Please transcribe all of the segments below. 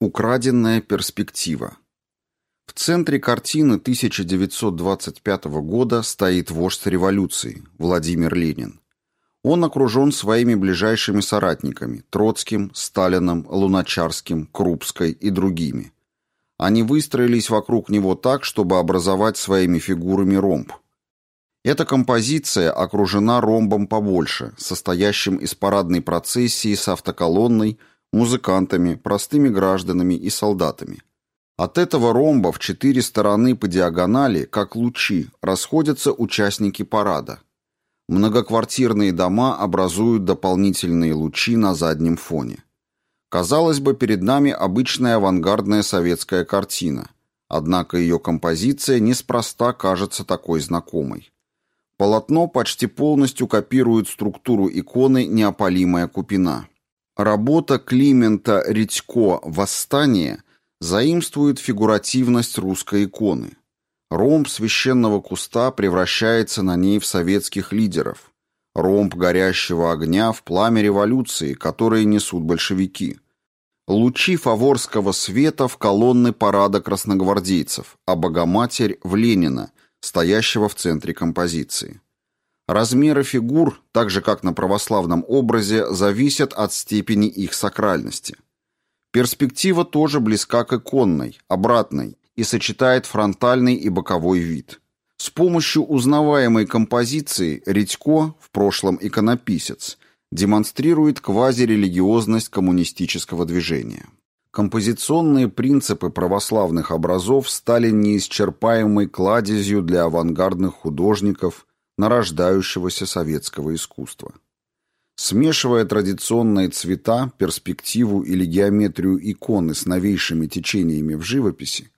Украденная перспектива. В центре картины 1925 года стоит вождь революции Владимир Ленин. Он окружен своими ближайшими соратниками Троцким, Сталиным, Луначарским, Крупской и другими. Они выстроились вокруг него так, чтобы образовать своими фигурами ромб. Эта композиция окружена ромбом побольше, состоящим из парадной процессии с автоколонной, музыкантами, простыми гражданами и солдатами. От этого ромба в четыре стороны по диагонали, как лучи, расходятся участники парада. Многоквартирные дома образуют дополнительные лучи на заднем фоне. Казалось бы, перед нами обычная авангардная советская картина, однако ее композиция неспроста кажется такой знакомой. Полотно почти полностью копирует структуру иконы «Неопалимая купина». Работа Климента Редько «Восстание» заимствует фигуративность русской иконы. Ромб священного куста превращается на ней в советских лидеров. Ромб горящего огня в пламя революции, которые несут большевики. Лучи фаворского света в колонны парада красногвардейцев, а Богоматерь в Ленина, стоящего в центре композиции. Размеры фигур, так же как на православном образе, зависят от степени их сакральности. Перспектива тоже близка к иконной, обратной, и сочетает фронтальный и боковой вид. С помощью узнаваемой композиции Редько, в прошлом иконописец, демонстрирует квазирелигиозность коммунистического движения. Композиционные принципы православных образов стали неисчерпаемой кладезью для авангардных художников – нарождающегося советского искусства. Смешивая традиционные цвета, перспективу или геометрию иконы с новейшими течениями в живописи,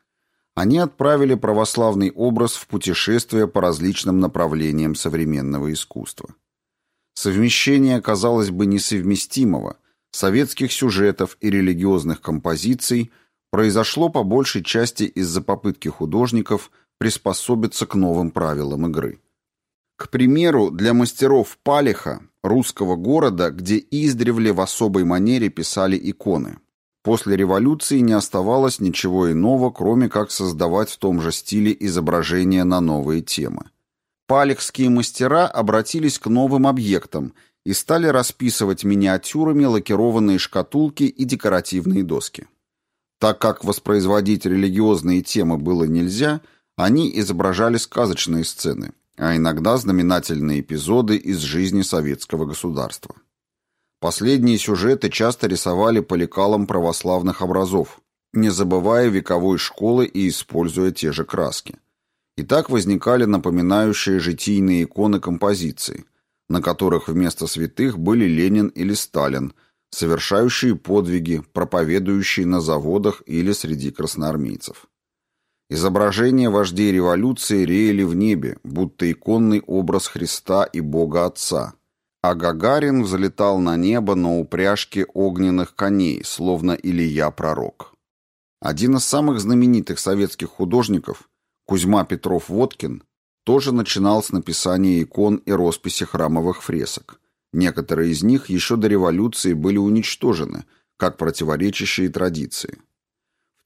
они отправили православный образ в путешествие по различным направлениям современного искусства. Совмещение, казалось бы, несовместимого советских сюжетов и религиозных композиций произошло по большей части из-за попытки художников приспособиться к новым правилам игры. К примеру, для мастеров Палиха, русского города, где издревле в особой манере писали иконы. После революции не оставалось ничего иного, кроме как создавать в том же стиле изображения на новые темы. Палихские мастера обратились к новым объектам и стали расписывать миниатюрами лакированные шкатулки и декоративные доски. Так как воспроизводить религиозные темы было нельзя, они изображали сказочные сцены – а иногда знаменательные эпизоды из жизни советского государства. Последние сюжеты часто рисовали по лекалам православных образов, не забывая вековой школы и используя те же краски. И так возникали напоминающие житийные иконы композиции, на которых вместо святых были Ленин или Сталин, совершающие подвиги, проповедующие на заводах или среди красноармейцев. Изображения вождей революции реяли в небе, будто иконный образ Христа и Бога Отца. А Гагарин взлетал на небо на упряжке огненных коней, словно Илья Пророк. Один из самых знаменитых советских художников, Кузьма Петров-Водкин, тоже начинал с написания икон и росписи храмовых фресок. Некоторые из них еще до революции были уничтожены, как противоречащие традиции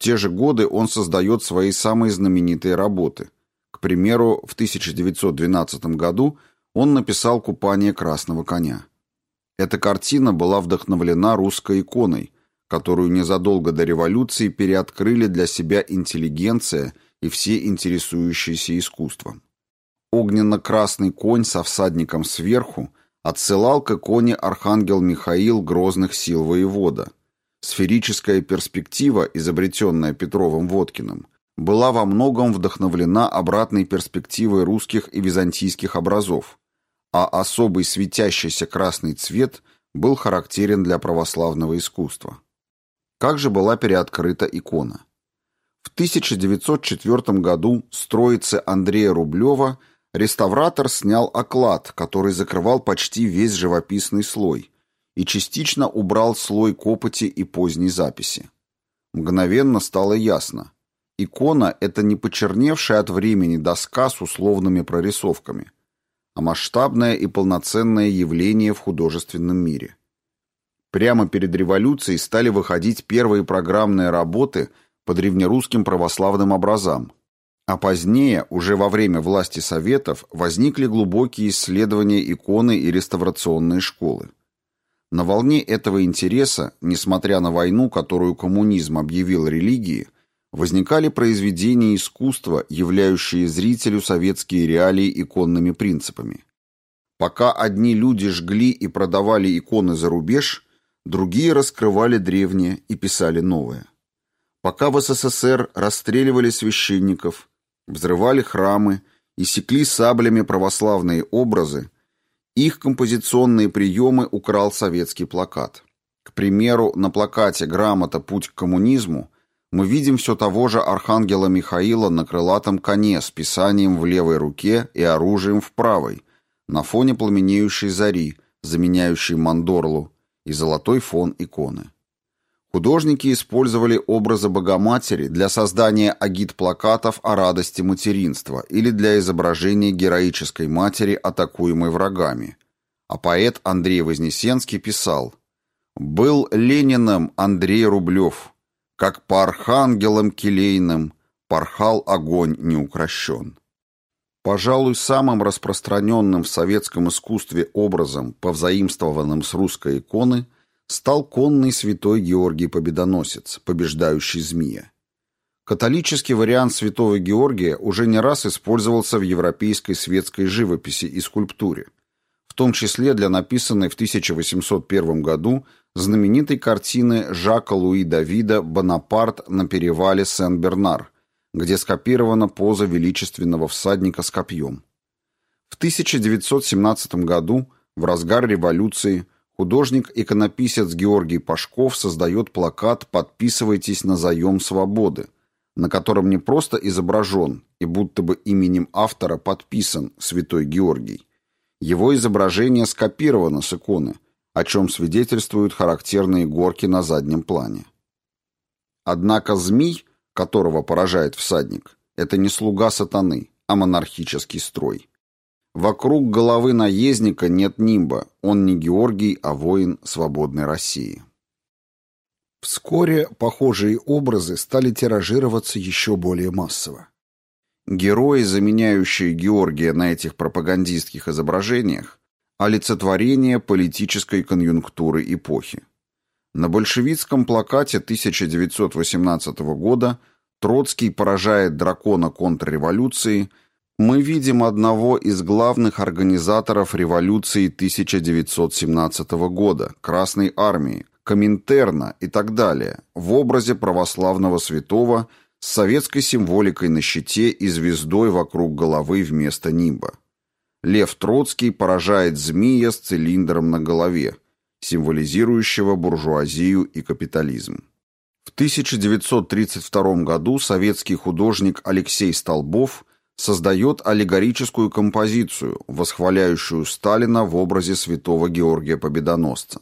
те же годы он создает свои самые знаменитые работы. К примеру, в 1912 году он написал «Купание красного коня». Эта картина была вдохновлена русской иконой, которую незадолго до революции переоткрыли для себя интеллигенция и все интересующиеся искусством. Огненно-красный конь со всадником сверху отсылал к иконе архангел Михаил грозных сил воевода – Сферическая перспектива, изобретенная Петровым-Водкиным, была во многом вдохновлена обратной перспективой русских и византийских образов, а особый светящийся красный цвет был характерен для православного искусства. Как же была переоткрыта икона? В 1904 году с троицы Андрея Рублева реставратор снял оклад, который закрывал почти весь живописный слой, и частично убрал слой копоти и поздней записи. Мгновенно стало ясно. Икона — это не почерневшая от времени доска с условными прорисовками, а масштабное и полноценное явление в художественном мире. Прямо перед революцией стали выходить первые программные работы по древнерусским православным образам, а позднее, уже во время власти Советов, возникли глубокие исследования иконы и реставрационные школы. На волне этого интереса, несмотря на войну, которую коммунизм объявил религией, возникали произведения искусства, являющие зрителю советские реалии иконными принципами. Пока одни люди жгли и продавали иконы за рубеж, другие раскрывали древние и писали новые. Пока в СССР расстреливали священников, взрывали храмы и секли саблями православные образы, их композиционные приемы украл советский плакат. К примеру, на плакате «Грамота. Путь к коммунизму» мы видим все того же архангела Михаила на крылатом коне с писанием в левой руке и оружием в правой, на фоне пламенеющей зари, заменяющей мандорлу, и золотой фон иконы. Художники использовали образы Богоматери для создания агит-плакатов о радости материнства или для изображения героической матери, атакуемой врагами. А поэт Андрей Вознесенский писал «Был Лениным Андрей Рублев, как по архангелам келейным порхал огонь неукрощен». Пожалуй, самым распространенным в советском искусстве образом, повзаимствованным с русской иконы, стал конный святой Георгий Победоносец, побеждающий змея. Католический вариант святого Георгия уже не раз использовался в европейской светской живописи и скульптуре, в том числе для написанной в 1801 году знаменитой картины Жака Луи Давида «Бонапарт на перевале Сен-Бернар», где скопирована поза величественного всадника с копьем. В 1917 году, в разгар революции, художник-иконописец Георгий Пашков создает плакат «Подписывайтесь на заем свободы», на котором не просто изображен и будто бы именем автора подписан Святой Георгий. Его изображение скопировано с иконы, о чем свидетельствуют характерные горки на заднем плане. Однако змей – которого поражает всадник, это не слуга сатаны, а монархический строй. Вокруг головы наездника нет нимба, он не Георгий, а воин свободной России. Вскоре похожие образы стали тиражироваться еще более массово. Герои, заменяющие Георгия на этих пропагандистских изображениях, олицетворение политической конъюнктуры эпохи. На большевистском плакате 1918 года Троцкий поражает дракона контрреволюции, мы видим одного из главных организаторов революции 1917 года, Красной армии, Коминтерна и так далее, в образе православного святого с советской символикой на щите и звездой вокруг головы вместо нимба. Лев Троцкий поражает змея с цилиндром на голове – символизирующего буржуазию и капитализм. В 1932 году советский художник Алексей Столбов создает аллегорическую композицию, восхваляющую Сталина в образе святого Георгия Победоносца.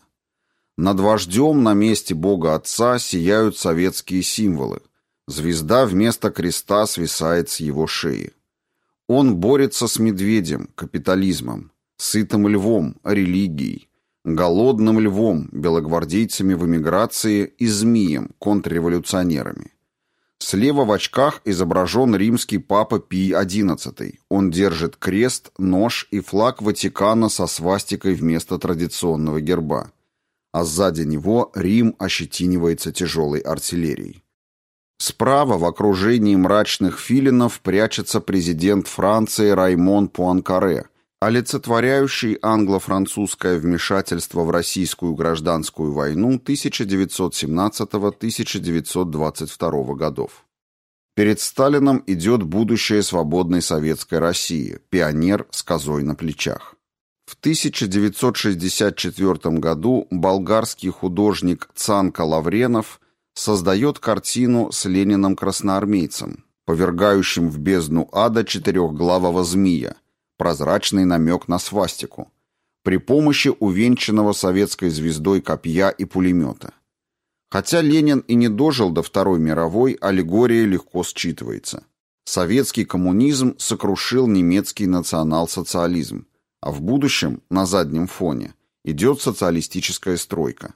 Над вождем на месте Бога Отца сияют советские символы. Звезда вместо креста свисает с его шеи. Он борется с медведем, капитализмом, сытым львом, религией, голодным львом, белогвардейцами в эмиграции и змеем, контрреволюционерами. Слева в очках изображен римский папа Пий XI. Он держит крест, нож и флаг Ватикана со свастикой вместо традиционного герба. А сзади него Рим ощетинивается тяжелой артиллерией. Справа в окружении мрачных филинов прячется президент Франции Раймон Пуанкаре – олицетворяющий англо-французское вмешательство в российскую гражданскую войну 1917-1922 годов. Перед Сталином идет будущее свободной советской России, пионер с козой на плечах. В 1964 году болгарский художник Цанка Лавренов создает картину с Лениным-красноармейцем, повергающим в бездну ада четырехглавого змея, прозрачный намек на свастику, при помощи увенчанного советской звездой копья и пулемета. Хотя Ленин и не дожил до Второй мировой, аллегория легко считывается. Советский коммунизм сокрушил немецкий национал-социализм, а в будущем, на заднем фоне, идет социалистическая стройка.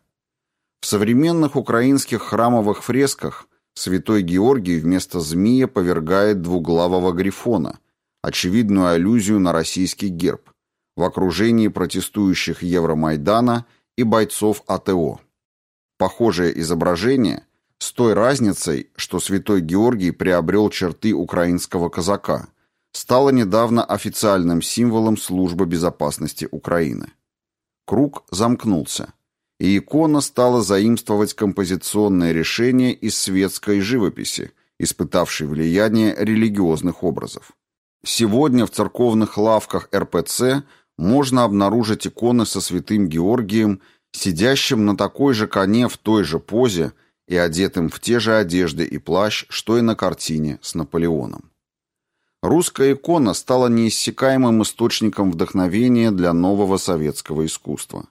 В современных украинских храмовых фресках святой Георгий вместо змея повергает двуглавого грифона, очевидную аллюзию на российский герб, в окружении протестующих Евромайдана и бойцов АТО. Похожее изображение с той разницей, что святой Георгий приобрел черты украинского казака, стало недавно официальным символом Службы безопасности Украины. Круг замкнулся, и икона стала заимствовать композиционное решение из светской живописи, испытавшей влияние религиозных образов. Сегодня в церковных лавках РПЦ можно обнаружить иконы со святым Георгием, сидящим на такой же коне в той же позе и одетым в те же одежды и плащ, что и на картине с Наполеоном. Русская икона стала неиссякаемым источником вдохновения для нового советского искусства.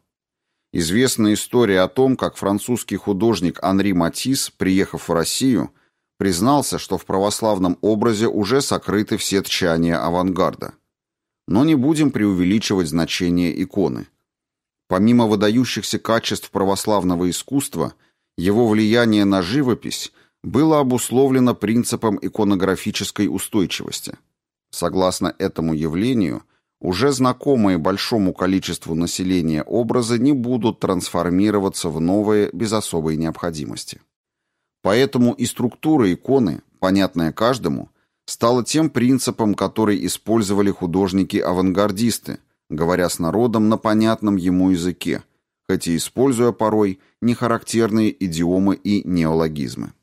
Известна история о том, как французский художник Анри Матисс, приехав в Россию, признался, что в православном образе уже сокрыты все тчания авангарда. Но не будем преувеличивать значение иконы. Помимо выдающихся качеств православного искусства, его влияние на живопись было обусловлено принципом иконографической устойчивости. Согласно этому явлению, уже знакомые большому количеству населения образы не будут трансформироваться в новые без особой необходимости. Поэтому и структура иконы, понятная каждому, стала тем принципом, который использовали художники-авангардисты, говоря с народом на понятном ему языке, хотя используя порой нехарактерные идиомы и неологизмы.